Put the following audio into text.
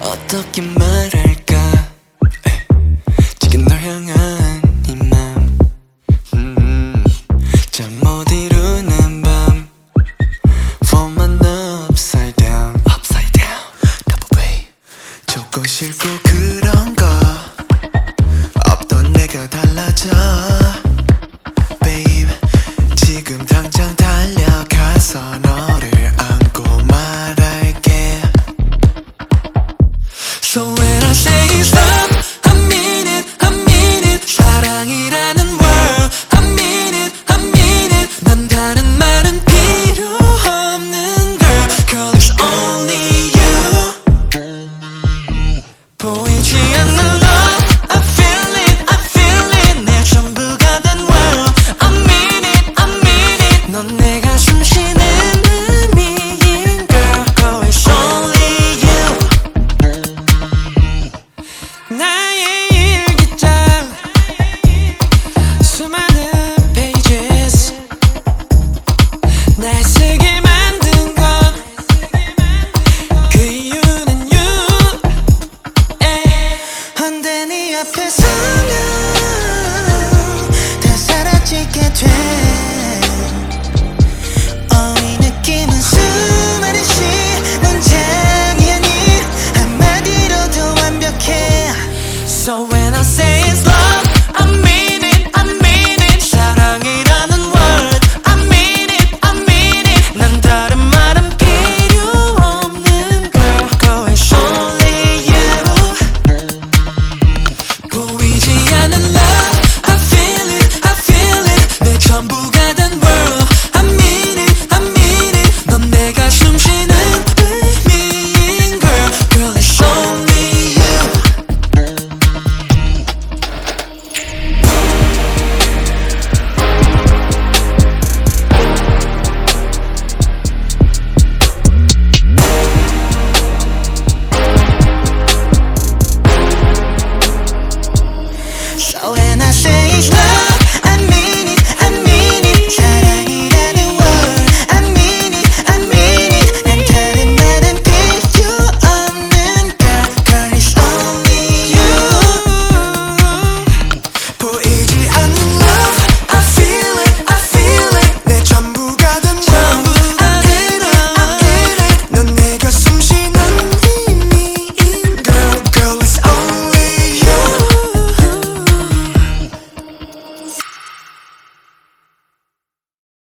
어떻게 말할까? 지금 널 향한 이맘. 음, 잠못 이루는 밤. For my upside down. Upside down. Double way 조금 싫고 그런 거 없던 내가 달라져. 앞에 서면 change. love.